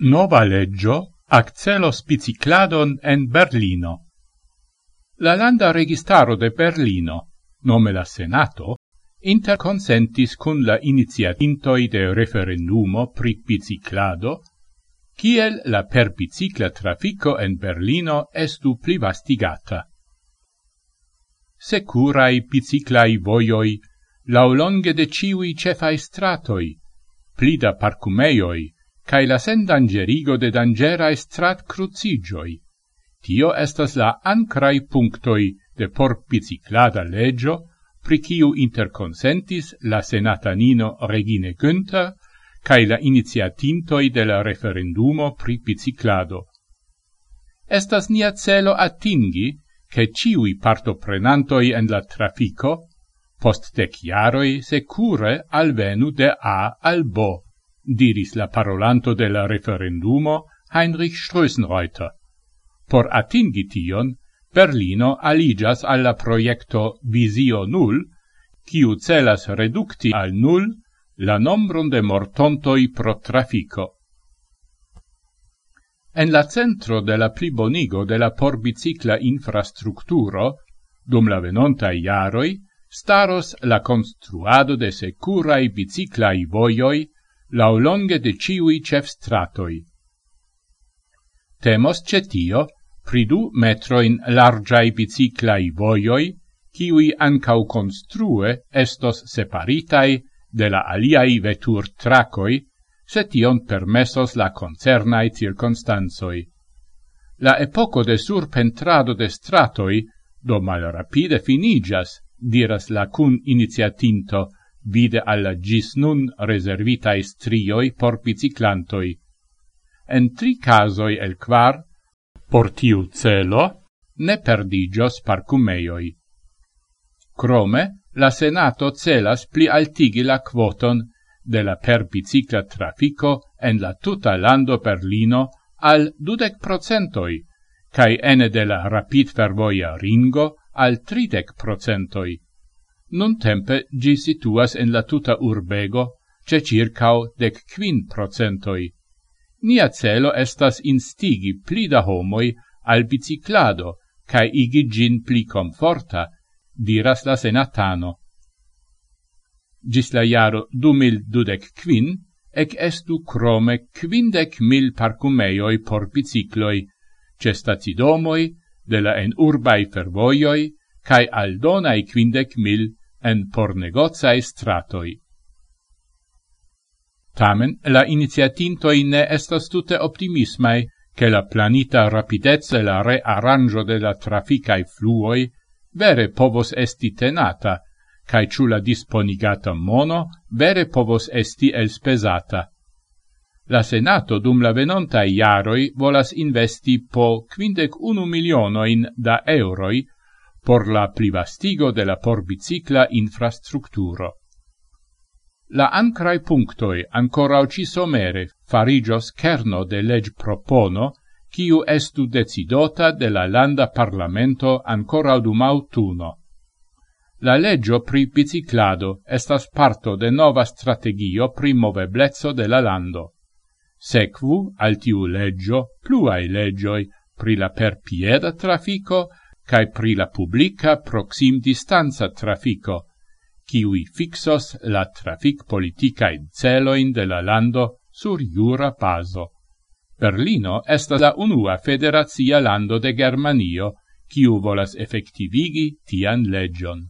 Nova leggio accelos bicicladon en Berlino. La landa registaro de Berlino, nome la Senato, interconsentis cun la iniziatintoi de referendumo pri biciclado, kiel la per bicicla trafico en Berlino estu pli vastigata. Securai biciclai voioi, laulonge de ciui cefai stratoi, plida parcumeioi, cae la sendangerigo de dangerae strat crucigioi. Tio estas la ancrai punctoi de por biciclada legio, pri ciu interconsentis la senatanino Regine Günther cae la iniziatintoi de la referendumo pri biciclado. Estas nia celo atingi che ciui partoprenantoi en la trafico, post dec iaroi secure alvenu de A al B diris la parolanto de la referendumo Heinrich Strößenreuter. Por atingi tion, Berlino aligas alla proiecto Visio Null, kiu celas reducti al null la nombron de mortontoi pro trafico. En la centro de la plibonigo de la por bicicla infrastructuro, dum la venontai iaroi, staros la construado de securai biciclai voioi laulonge de ciui cef stratoi. Temos cetio pridu metroin largiai biciclai voioi, ciui ancau construe estos separitai de la aliai vetur tracoi, se tion permessos la concernai circonstanzoi. La epoco de surpentrado de stratoi, do malrapide finigas, diras la cun iniziatinto, vide alla gis nun reservitae strioi por biciclantoi. En tri casoi el quar, por tiu celo, ne perdigios parcumeioi. Crome, la Senato celas pli altigi la quoton de la per bicicla trafico en la tuta lando Berlino al dudec procentoi, cae ene de la rapid fervoia ringo al tridec procentoi. Nun tempe gi situas en la tuta urbego ce circau dec quin procentoi. Nia celo estas instigi pli da homoi al biciclado cae igi gin pli comforta, diras la senatano. Gis la iaro 2025, ec estu crome quindec mil parcumeioi por bicicloi, ce stacidomoi, de la en urbai fervoioi, cae aldonai quindec mil en por negozae stratoi. Tamen, la iniziatintoi ne estas tute optimismai, che la planita rapidezze la rearrangio de la traficae fluoi vere povos esti tenata, cae ciù la disponigata mono vere povos esti elspesata. La Senato dum la venonta iaroi volas investi po quindec unu milionoin da euroi por la plivastigo de la porbicicla infrastructuro. La ancrai punctoi ancora ci somere farigios kerno de leg propono, quiu estu decidota de la landa parlamento ancora dum autuno. La leggio pri biciclado estas parto de nova strategio pri moveblezzo de la lando. Sequu al tiu leggio pluai leggioi pri la perpieda trafico, cae pri la publica proxim distanza trafico, kiui fixos la trafic politicae celoin de la lando sur jura paso. Berlino est la unua federazia lando de Germanio, kiu volas effectivigi tian legion.